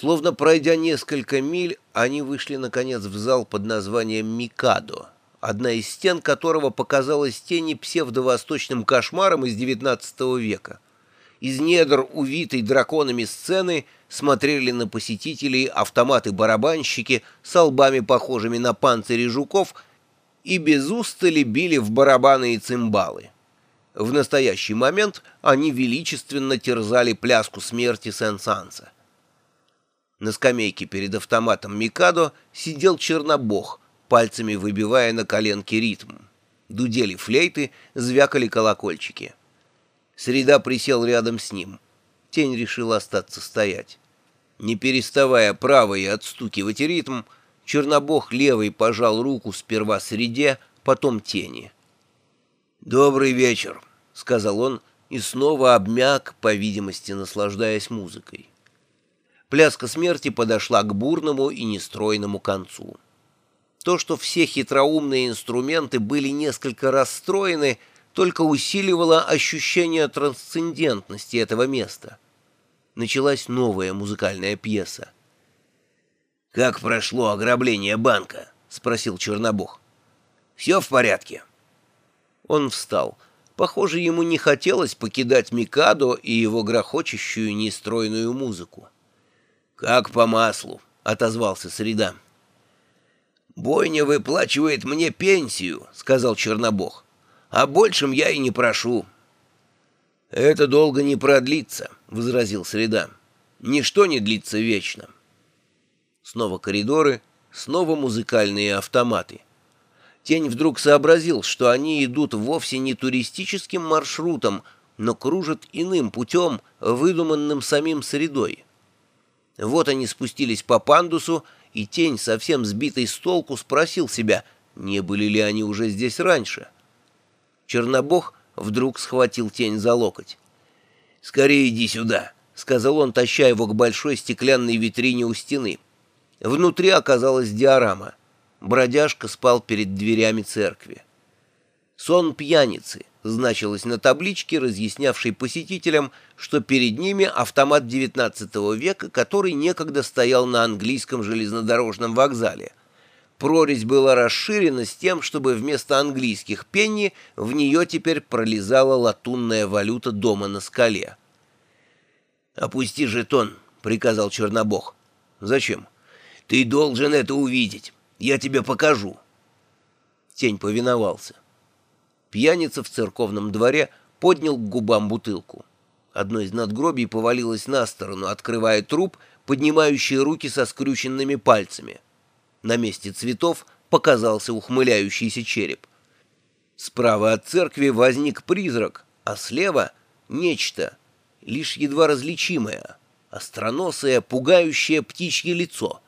Словно пройдя несколько миль, они вышли, наконец, в зал под названием «Микадо», одна из стен которого показалась тени псевдовосточным кошмаром из XIX века. Из недр, увитой драконами сцены, смотрели на посетителей автоматы-барабанщики с лбами, похожими на панцири жуков, и без устали били в барабаны и цимбалы. В настоящий момент они величественно терзали пляску смерти Сен-Санса. На скамейке перед автоматом Микадо сидел Чернобог, пальцами выбивая на коленке ритм. Дудели флейты, звякали колокольчики. Среда присел рядом с ним. Тень решил остаться стоять. Не переставая правой отстукивать ритм, Чернобог левой пожал руку сперва среде, потом тени. «Добрый вечер», — сказал он, и снова обмяк, по видимости, наслаждаясь музыкой пляска смерти подошла к бурному и нестройному концу. То, что все хитроумные инструменты были несколько расстроены, только усиливало ощущение трансцендентности этого места. Началась новая музыкальная пьеса. «Как прошло ограбление банка?» — спросил Чернобог. «Все в порядке?» Он встал. Похоже, ему не хотелось покидать Микадо и его грохочущую нестройную музыку. «Как по маслу», — отозвался Среда. «Бойня выплачивает мне пенсию», — сказал Чернобог. «А большим я и не прошу». «Это долго не продлится», — возразил Среда. «Ничто не длится вечно». Снова коридоры, снова музыкальные автоматы. Тень вдруг сообразил, что они идут вовсе не туристическим маршрутом, но кружат иным путем, выдуманным самим средой. Вот они спустились по пандусу, и тень, совсем сбитый с толку, спросил себя, не были ли они уже здесь раньше. Чернобог вдруг схватил тень за локоть. «Скорее иди сюда», — сказал он, таща его к большой стеклянной витрине у стены. Внутри оказалась диорама. Бродяжка спал перед дверями церкви. «Сон пьяницы» значилось на табличке, разъяснявшей посетителям, что перед ними автомат XIX века, который некогда стоял на английском железнодорожном вокзале. Прорезь была расширена с тем, чтобы вместо английских пенни в нее теперь пролезала латунная валюта дома на скале. «Опусти жетон», — приказал Чернобог. «Зачем?» «Ты должен это увидеть. Я тебе покажу». Тень повиновался. Пьяница в церковном дворе поднял к губам бутылку. Одно из надгробий повалилось на сторону, открывая труп, поднимающий руки со скрюченными пальцами. На месте цветов показался ухмыляющийся череп. Справа от церкви возник призрак, а слева — нечто, лишь едва различимое, остроносое, пугающее птичье лицо.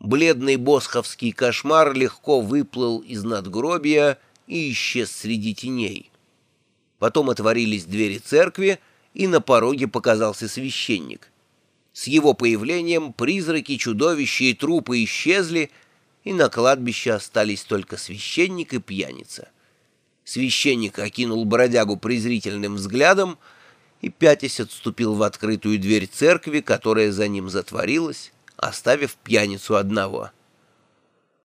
Бледный босховский кошмар легко выплыл из надгробия — и исчез среди теней. Потом отворились двери церкви, и на пороге показался священник. С его появлением призраки, чудовища и трупы исчезли, и на кладбище остались только священник и пьяница. Священник окинул бродягу презрительным взглядом и, пятясь, отступил в открытую дверь церкви, которая за ним затворилась, оставив пьяницу одного —